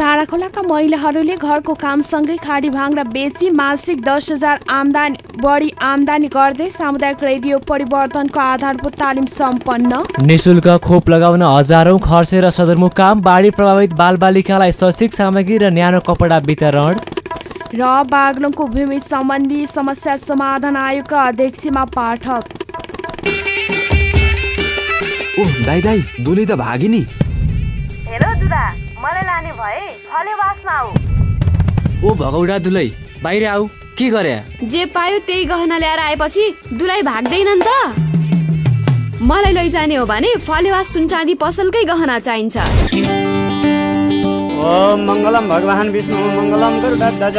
ताराखोलाका महिलाहरूले घरको कामसँगै खाडी भाङ्रा बेची मासिक दस हजार आमदानी बढी आमदानी गर्दै सामुदायिक रेडियो परिवर्तनको आधारभूत तालिम सम्पन्न। निशुल्क खोप लगाउन हजारौं खर्चेर सदरमुकाम बाढी प्रभावित बालबालिकालाई शैक्षिक सामग्री र न्यानो कपडा वितरण। र बागलुङको भूमि सम्बन्धी समस्या समाधान आयोगका अध्यक्षमा पाठक। ओ दाई दाई दुली त भागी नि हेर दुदा। मलाई लाने भए फलेवासमा आऊ ओ भगौडा दुलै बाहिर आऊ के गरे? जे पायो त्यही गहना ल्याएर आएपछि दुलाई भाग्दैनन् त। मलाई लैजाने हो भने फलेवास सुनचाँदी पसलकै गहना चाहिन्छ। ओम मङ्गलम भगवान् विष्णु मङ्गलम गरुडध्वज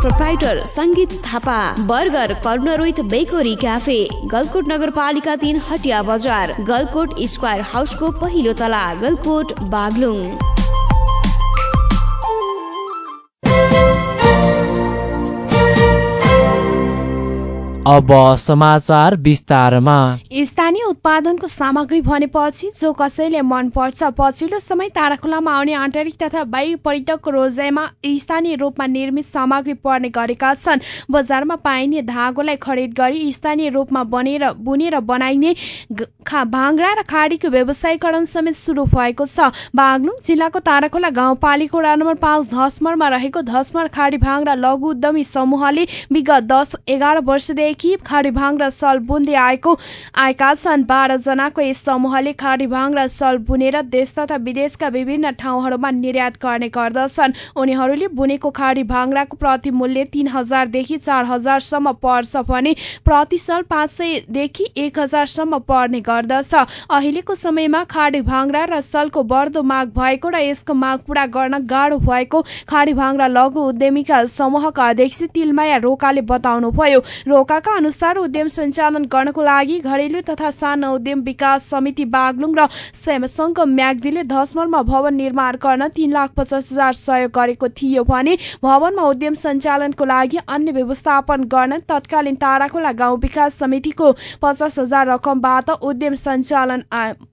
Proprietor Sangeet Thapa burger corner with bakery cafe Galkot नगरपालिका तिन हटिया बजार गलकोट स्क्वायर हाउसको पहिलो तला गलकोट बागलुङ अब समाचार विस्तारमा। स्थानीय उत्पादनको सामग्री भनेपछि जो कसैले मन पर्छ पछिल्लो समय ताराखोलामा आउने आन्तरिक तथा बाह्य पर्यटकको रोजाइमा स्थानीय रूपमा निर्मित सामग्री पर्ने गरेका छन्। बजारमा पाइने धागोलाई खरिद गरी स्थानीय रूपमा बनेर बुनेर बनाइने भाङ्रा र खाडीको व्यवसायीकरण समेत सुरु भएको छ। बागलुङ जिल्लाको ताराखोला गाउँपालिका नम्बर पाँच धसमरमा रहेको धसमर खाडी भाङ्रा लघु उद्यमी समूहले विगत दस एघार वर्षदेखि खाडी भाङ्रा सल बुन्दै आएको आएका छन्। बाह्र जनाको यस समूहले खाडी भाङ्रा सल बुनेर देश तथा विदेशका विभिन्न ठाउँहरूमा निर्यात गर्ने गर्दछन्। उनीहरूले बुनेको खाडी भाङ्राको प्रति मूल्य तीन हजारदेखि चार हजारसम्म पर्छ भने प्रति सल पाँच सयदेखि एक हजारसम्म पर्ने गर्दछ। अहिलेको समयमा खाडी भाङ्रा र सलको बढ्दो माग भएको र यसको माग पूरा गर्न गाह्रो भएको खाडी भाङ्रा लघु उद्यमीका समूहका अध्यक्ष तिलमाया रोकाले बताउनुभयो। अनुसार उद्यम सञ्चालन गर्नको लागि घरेलु तथा सानो उद्यम विकास समिति बागलुङ र स्यामसङको म्याग्दीले धसमलमा भवन निर्माण गर्न तीन लाख पचास हजार सहयोग गरेको थियो भने भवनमा उद्यम सञ्चालनको लागि अन्य व्यवस्थापन गर्न तत्कालीन ताराखोला गाउँ विकास समितिको पचास हजार रकमबाट उद्यम सञ्चालन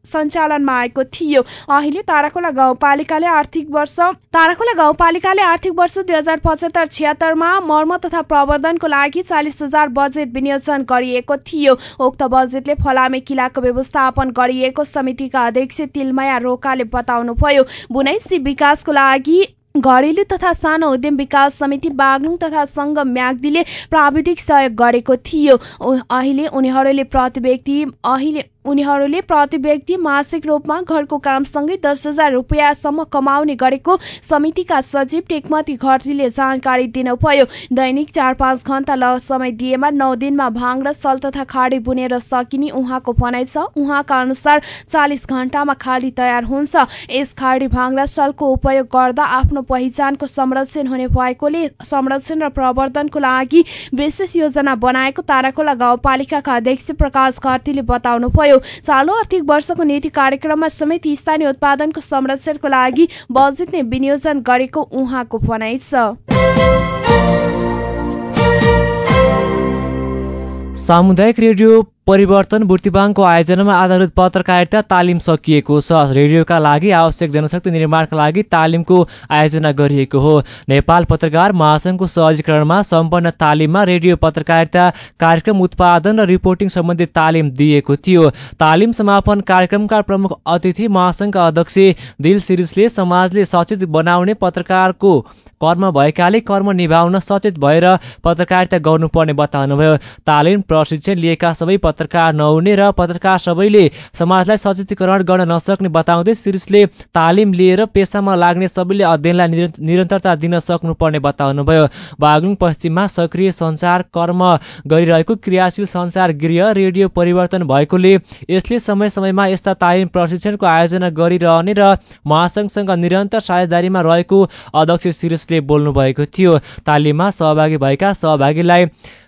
सञ्चालनमा आएको थियो। अहिले ताराखोला गाउँपालिकाले आर्थिक वर्ष ताराखोला गाउँपालिकाले आर्थिक वर्ष दुई हजार पचहत्तर छिहत्तरमा मर्म तथा प्रवर्धनको लागि चालिस हजार बजेट विनियोजन गरिएको थियो। उक्त बजेटले फलामे किलाको व्यवस्थापन गरिएको समितिका अध्यक्ष तिलमाया रोकाले बताउनुभयो बुनाइसी विकासको लागि घरेलु तथा सानो उद्यम विकास समिति बागलुङ तथा सङ्घ म्याग्दीले प्राविधिक सहयोग गरेको थियो। अहिले उनीहरूले प्रति व्यक्ति अहिले उनीहरूले प्रति व्यक्ति मासिक रूपमा घरको कामसँगै दस हजार रुपियाँसम्म कमाउने गरेको समितिका सचिव टेकमती घरतीले जानकारी दिनुभयो। दैनिक चार पाँच घण्टा ल समय दिएमा नौ दिनमा भाङ र सल तथा खाडी बुनेर सकिने उहाँको भनाइ छ। उहाँका अनुसार चालिस घण्टामा खाडी तयार हुन्छ। यस खाडी भाङ र सलको उपयोग गर्दा आफ्नो पहिचानको संरक्षण हुने भएकोले संरक्षण र प्रवर्धनको लागि विशेष योजना बनाएको ताराखोला गाउँपालिकाका अध्यक्ष प्रकाश घरतीले बताउनुभयो। चालु आर्थिक वर्षको नीति कार्यक्रममा समेत स्थानीय उत्पादनको संरक्षणको लागि बजेट नै विनियोजन गरेको उहाँको भनाइ छ। सामुदायिक रेडियो परिवर्तन बुर्तिवाङको आयोजनामा आधारित पत्रकारिता तालिम सकिएको छ। रेडियोका लागि आवश्यक जनशक्ति निर्माणका लागि तालिमको आयोजना गरिएको हो। नेपाल पत्रकार महासङ्घको सहजीकरणमा सम्पन्न तालिममा रेडियो पत्रकारिता कार्यक्रम उत्पादन र रिपोर्टिङ सम्बन्धी तालिम दिएको थियो। तालिम समापन कार्यक्रमका प्रमुख अतिथि महासङ्घका अध्यक्ष दिल सिरिसले समाजले सचेत बनाउने पत्रकारको कर्म भएकाले कर्म निभाउन सचेत भएर पत्रकारिता गर्नुपर्ने बताउनुभयो। तालिम प्रशिक्षण लिएका सबै पत्रकार नहुने र पत्रकार सबैले समाजलाई सचेतीकरण गर्न नसक्ने बताउँदै शिरिषले तालिम लिएर पेसामा लाग्ने सबैले अध्ययनलाई निरन्तरता दिन सक्नुपर्ने बताउनुभयो। बागलुङ पश्चिममा सक्रिय सञ्चार कर्म गरिरहेको क्रियाशील सञ्चार गृह रेडियो परिवर्तन भएकोले यसले समय समयमा यस्ता तालिम प्रशिक्षणको आयोजना गरिरहने र महासङ्घसँग निरन्तर साझेदारीमा रहेको अध्यक्ष शिरिषले बोल्नुभएको थियो। तालिममा सहभागी भएका सहभागीलाई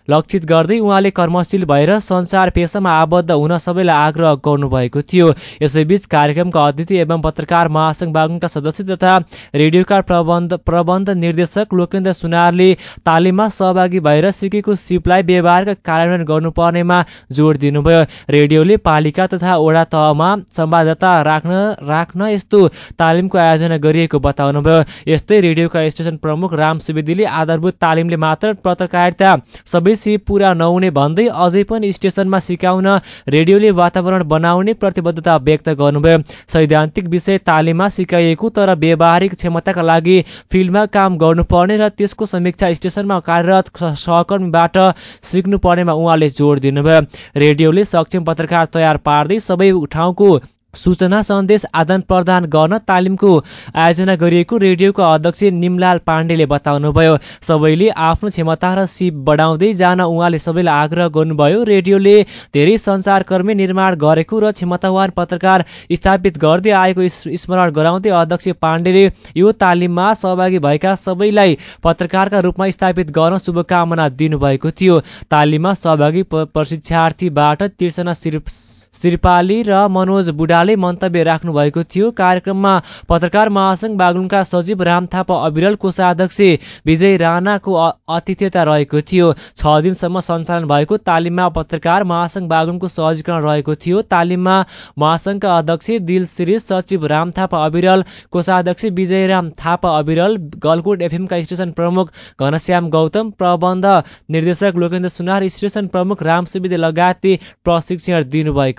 लक्षित गर्दै उहाँले कर्मशील भएर संसार पेसामा आबद्ध हुन सबैलाई आग्रह गर्नुभएको थियो। यसैबीच कार्यक्रमका अतिथि एवं पत्रकार महासङ्घ बागुङका सदस्य तथा रेडियोका प्रबन्ध प्रबन्ध निर्देशक लोकेन्द्र सुनारले तालिममा सहभागी भएर सिकेको सिपलाई व्यवहारका कार्यान्वयन गर्नुपर्नेमा जोड दिनुभयो। रेडियोले पालिका तथा वडा तहमा संवाददाता राख्न राख्न यस्तो तालिमको आयोजना गरिएको बताउनुभयो। यस्तै रेडियोका स्टेसन प्रमुख राम सुवेदीले आधारभूत तालिमले मात्र पत्रकारिता सबै सिप पुरा नहुने भन्दै अझै पनि स्टेसनमा सिकाउन रेडियोले वातावरण बनाउने प्रतिबद्धता व्यक्त गर्नुभयो। सैद्धान्तिक विषय तालिममा सिकाइएको तर व्यावहारिक क्षमताका लागि फिल्डमा काम गर्नुपर्ने र त्यसको समीक्षा स्टेसनमा कार्यरत सहकर्मीबाट सिक्नुपर्नेमा उहाँले जोड दिनुभयो। रेडियोले सक्षम पत्रकार तयार पार्दै सबै ठाउँको सूचना सन्देश आदान प्रदान गर्न तालिमको आयोजना गरिएको रेडियोको अध्यक्ष निमलाल पाण्डेले बताउनुभयो। सबैले आफ्नो क्षमता र सिप बढाउँदै जान उहाँले सबैलाई आग्रह गर्नुभयो। रेडियोले धेरै सञ्चारकर्मी निर्माण गरेको र क्षमतावान पत्रकार स्थापित गर्दै आएको स्मरण गराउँदै अध्यक्ष पाण्डेले यो तालिममा सहभागी भएका सबैलाई पत्रकारका रूपमा स्थापित गर्न शुभकामना दिनुभएको थियो। तालिममा सहभागी प्रशिक्षार्थीबाट तिर्सना श्रीपाली र मनोज बुढाले मन्तव्य राख्नु भएको थियो। कार्यक्रममा पत्रकार महासङ्घ बागलुङका सचिव राम थापा अविरल कोषाध्यक्ष विजय राणाको आतिथ्यता रहेको थियो। छ दिनसम्म सञ्चालन भएको तालिममा पत्रकार महासङ्घ बागलुङको सहजीकरण रहेको थियो। तालिममा महासङ्घका अध्यक्ष दिल श्री सचिव राम थापा अविरल कोषाध्यक्ष विजयराम थापा अविरल गलकोट एफएमका स्टेसन प्रमुख घनश्याम गौतम प्रबन्ध निर्देशक लोकेन्द्र सुनार स्टेसन प्रमुख राम सुविदे लगायतले प्रशिक्षण दिनुभएको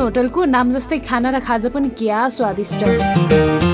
होटलको नाम जस्तै खाना र खाजा पनि क्या स्वादिष्ट।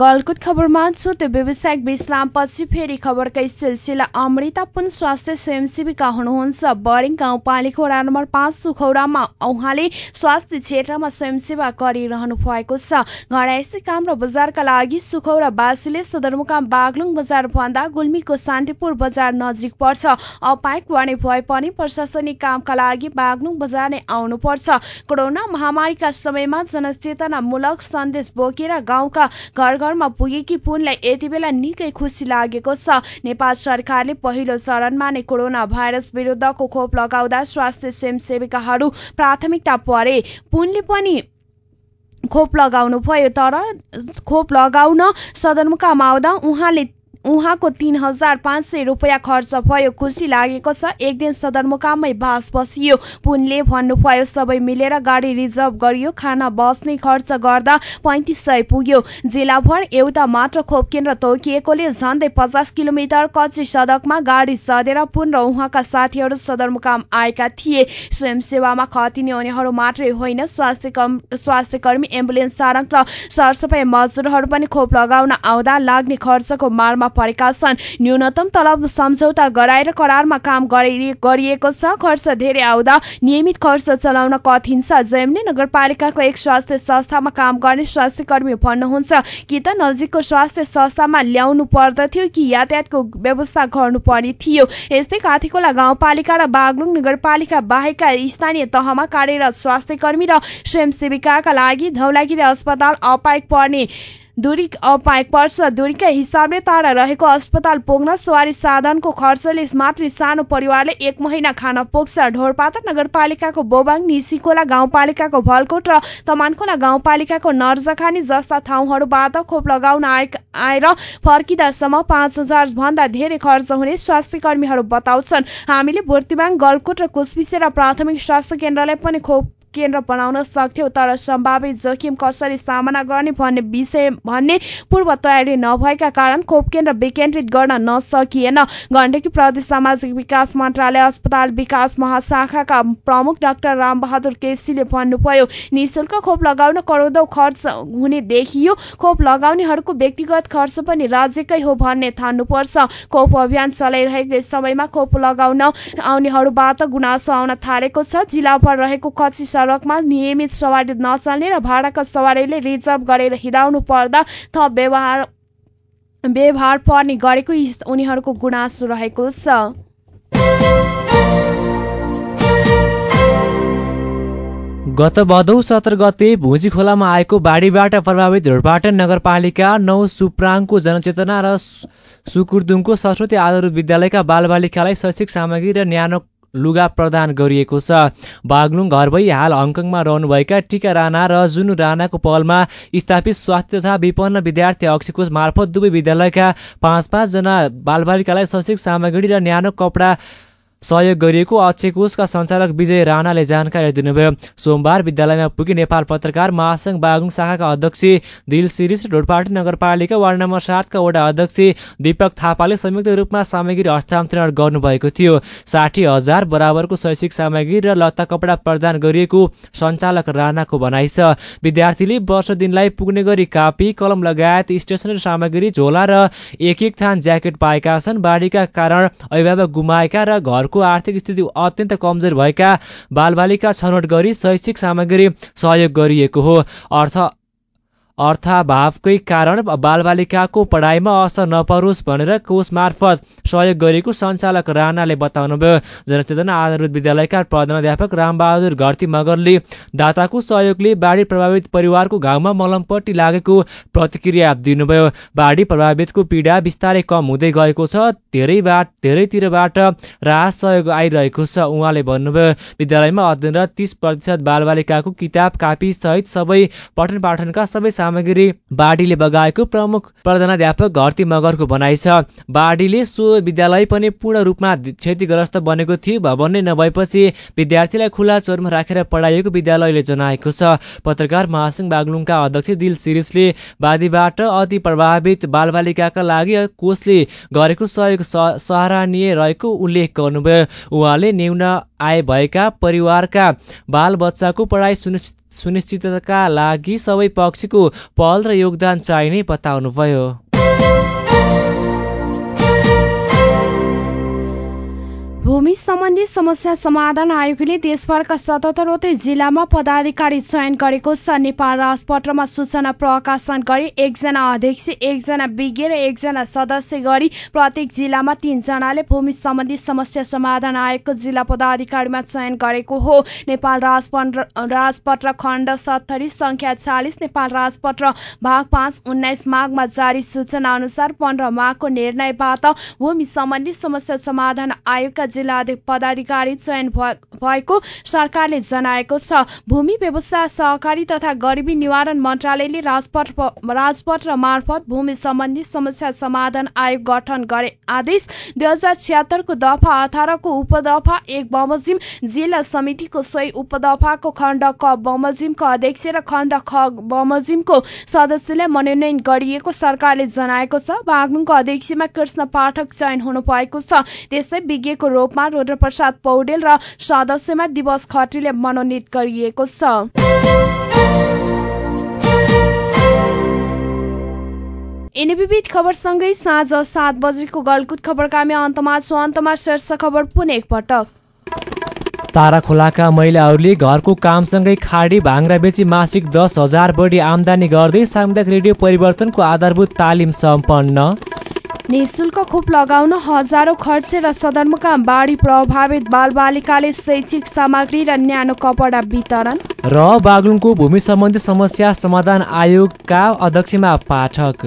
गलकुट खबरमा छुट्यो व्यावसायिक विश्रामपछि फेरि खबरकै सिलसिला अमृता पुन स्वास्थ्य स्वयंसेविका हुनुहुन्छ। बरिङ गाउँपालिका वडा नम्बर पाँच सुखौरामा उहाँले स्वास्थ्य क्षेत्रमा स्वयंसेवा गरिरहनु भएको छ। घडायसी काम र बजारका लागि सुखौरावासीले सदरमुकाम बागलुङ बजार भन्दा गुल्मीको शान्तिपुर बजार नजिक पर्छ। अपायक वाणी भए पनि प्रशासनिक कामका लागि बागलुङ बजार नै आउनुपर्छ। कोरोना महामारीका समयमा जनचेतनामूलक सन्देश बोकेर गाउँका घर घरमा पुगेकी पुनलाई यति बेला निकै खुसी लागेको छ। नेपाल सरकारले पहिलो चरणमा नै कोरोना भाइरस विरुद्धको खोप लगाउँदा स्वास्थ्य स्वयंसेविकाहरू प्राथमिकता परे। पुनले पनि खोप लगाउनु भयो तर खोप लगाउन सदरमुकाम आउँदा उहाँले उहाँको तीन हजार पाँच सय रुपियाँ खर्च भयो। खुसी लागेको छ। एक दिन सदरमुकाममै बास बसियो। पुनले भन्नुभयो सबै मिलेर गाडी रिजर्भ गरियो। खाना बस्ने खर्च गर्दा पैँतिस सय पुग्यो। जिल्लाभर एउटा मात्र खोप केन्द्र तोकिएकोले झन्डै पचास किलोमिटर कच्ची सडकमा गाडी सधेर पुन र उहाँका साथीहरू सदरमुकाम आएका थिए। स्वयंसेवामा खटिने उनीहरू मात्रै होइन। स्वास्थ्य स्वास्थ्य कर्मी एम्बुलेन्स चालक र सरसफाइ मजदुरहरू पनि खोप लगाउन आउँदा लाग्ने खर्चको मारमा परेका छन्। न्यूनतम तलब सम्झौता गराएर करारमा काम गरिएको छ। खर्च धेरै आउँदा नियमित खर्च चलाउन कठिन छ। जयमनी नगरपालिकाको एक स्वास्थ्य संस्थामा काम गर्ने स्वास्थ्य कर्मी भन्नुहुन्छ कि त नजिकको स्वास्थ्य संस्थामा ल्याउनु पर्दथ्यो कि यातायातको व्यवस्था गर्नुपर्ने थियो। यस्तै काठीकोला गाउँपालिका र बागलुङ नगरपालिका बाहेकका स्थानीय तहमा कार्यरत स्वास्थ्य कर्मी र स्वयंसेविकाका लागि धौलागिरी अस्पताल अपायक पर्ने दूरी पर्छ। दूरीका हिसाबले टाढा रहेको अस्पताल पुग्न सवारी साधनको खर्चले मात्रै सानो परिवारले एक महिना खान पुग्छ। ढोरपाता नगरपालिकाको बोबाङ निसिकोला गाउँपालिकाको भलकोट र तमानखोला गाउँपालिकाको नर्जखानी जस्ता ठाउँहरूबाट खोप लगाउन आएर फर्किँदासम्म पाँच हजार भन्दा धेरै खर्च हुने स्वास्थ्य कर्मीहरू बताउँछन्। हामीले बुर्तिबाङ गलकोट र कुसबिसे र प्राथमिक स्वास्थ्य केन्द्रलाई पनि खोप केन्द्र बनाउन सक्थ्यौ तर सम्भावित जोखिम कसरी सामना गर्ने भन्ने विषय भन्ने पूर्व तयारी नभएका कारण खोप केन्द्र विकेन्द्रित गर्न नसकिएन। गण्डकी प्रदेश सामाजिक विकास मन्त्रालय अस्पताल विकास महाशाखाका प्रमुख डाक्टर रामबहादुर केसीले भन्नुभयो निशुल्क खोप लगाउन करोडौँ खर्च हुने देखियो। खोप लगाउनेहरूको व्यक्तिगत खर्च पनि राज्यकै हो भन्ने ठान्नुपर्छ खोप अभियान चलाइरहेको समयमा खोप लगाउन आउनेहरूबाट गुनासो आउन थालेको छ। जिल्लाभर रहेको कच्ची सडकमा नियमित सवारी नचल्ने र भाडाका सवारीले रिजर्भ गरेर हिँडाउनु पर्दा थप व्यवहार व्यवहार पर्ने गरेको उनीहरूको गुनासो रहेको छ। गत भदौ सत्र गते भुजी खोलामा आएको बाढीबाट प्रभावित रोडपाटन नगरपालिका नौ सुप्राङको जनचेतना र सुकुर्दुङको सरस्वती आधार विद्यालयका बालबालिकालाई शैक्षिक सामग्री र न्यानो लुगा प्रदान गरिएको छ। बागलुङ घर भई हाल हङकङमा रहनुभएका टिका राणा र जुनु राणाको पहलमा स्थापित स्वास्थ्य तथा विपन्न विद्यार्थी अक्षिकोष मार्फत दुवै विद्यालयका पाँच पाँचजना बालबालिकालाई शैक्षिक सामग्री र न्यानो कपडा सहयोग गरिएको अक्षकोषका सञ्चालक विजय राणाले जानकारी दिनुभयो। सोमबार विद्यालयमा पुगी नेपाल पत्रकार महासङ्घ बागुङ शाखाका अध्यक्ष दिल र ढोडपाटी नगरपालिका वार्ड नम्बर सातका वडा अध्यक्ष दीपक थापाले संयुक्त रूपमा सामग्री हस्तान्तरण गर्नुभएको थियो। साठी हजार बराबरको शैक्षिक सामग्री र लत्ता कपडा प्रदान गरिएको सञ्चालक राणाको भनाइ छ। विद्यार्थीले वर्ष दिनलाई पुग्ने गरी कापी कलम लगायत स्टेसनरी सामग्री झोला र एक एक थान ज्याकेट पाएका छन्। बाढीका कारण अभिभावक गुमाएका र घरको घरको आर्थिक स्थिति अत्यन्त कमजोर भएका बालबालिका छनौट गरी शैक्षिक सामग्री सहयोग गरिएको हो। अर्थ अर्थाभावकै कारण बालबालिकाको पढाइमा असर नपरोस् भनेर कोष मार्फत सहयोग गरेको सञ्चालक राणाले बताउनुभयो। जनचेतना आधारभूत विद्यालयका प्रधानाध्यापक रामबहादुर घरती मगरले दाताको सहयोगले बाढी प्रभावित परिवारको घाउमा मलमपट्टि लागेको प्रतिक्रिया दिनुभयो। बाढी प्रभावितको पीडा बिस्तारै कम हुँदै गएको छ। धेरै बाट धेरैतिरबाट राहत सहयोग आइरहेको छ उहाँले भन्नुभयो। विद्यालयमा अध्ययनरत तिस प्रतिशत बालबालिकाको किताब कापी सहित सबै पठन पाठनका सबै सामग्री बाढीले बगाएको प्रमुख प्रधानाध्यापक घरती मगरको भनाइ छ। बाढीले सो विद्यालय पनि पूर्ण रूपमा क्षतिग्रस्त बनेको थियो भवन नै नभएपछि विद्यार्थीलाई खुला चोरमा राखेर पढाइएको विद्यालयले जनाएको छ। पत्रकार महासङ्घ बागलुङका अध्यक्ष दिल सिरिसले वादीबाट अति प्रभावित बालबालिकाका लागि कोषले गरेको सहयोग सराहनीय रहेको उल्लेख गर्नुभयो। उहाँले न्यून आय भएका परिवारका बाल बच्चाको पढाइ सुनिश्चित सुनिश्चितताका लागि सबै पक्षको पहल र योगदान चाहिने बताउनुभयो। भूमि सम्बन्धी समस्या समाधान आयोगले देशभरका सतहत्तरवटै जिल्लामा पदाधिकारी चयन गरेको छ। नेपाल राजपत्रमा सूचना प्रकाशन गरी एकजना अध्यक्ष एकजना विज्ञ र एकजना सदस्य गरी प्रत्येक जिल्लामा तीनजनाले भूमि सम्बन्धी समस्या समाधान आयोगको जिल्ला पदाधिकारीमा चयन गरेको हो। नेपाल राजपत्र राजपत्र खण्ड सत्तरी संख्या चालिस नेपाल राजपत्र भाग पाँच उन्नाइस माघमा जारी सूचना अनुसार पन्ध्र माघको निर्णयबाट भूमि सम्बन्धी समस्या समाधान आयोगका जिल्ला पदाधिकारी चयन भएको सरकारले जनाएको छ। भूमि व्यवस्था सहकारी तथा गरिबी निवारण मन्त्रालयले राजपत्र राजपत्र मार्फत भूमि सम्बन्धी समस्या समाधान आयोग गठन गरे आदेश दुई हजार छिहत्तरको दफा अठारको उपदफा एक बमोजिम जिल्ला समितिको सोही उपदफाको खण्ड क बमोजिमको अध्यक्ष र खण्ड ख बमोजिमको सदस्यलाई मनोनयन गरिएको सरकारले जनाएको छ। बागलुङको अध्यक्षमा कृष्ण पाठक चयन हुनु भएको छ त्यस्तै विज्ञको रूपमा रुद्रप्रसाद पौडेल र सदस्यमा दिवस खत्रीले मनोनित गरिएको छ। यिनी विविध खबरसँगै साँझ सात बजेको गलकुट खबरकामी अन्तमा छु। अन्तमा शीर्ष खबर पुनः एकपटक। तारा खोलाका महिलाहरूले घरको कामसँगै खाडी भाङ्रा बेची मासिक दस हजार बढी आमदानी गर्दै सामुदायिक रेडियो परिवर्तनको आधारभूत तालिम सम्पन्न। निशुल्क खोप लगाउन हजारौं खर्चेर सदरमुकाम बाढी प्रभावित बालबालिकाले शैक्षिक सामग्री र न्यानो कपडा वितरण। र बागलुङको भूमि सम्बन्धी समस्या समाधान आयोगका अध्यक्षमा पाठक।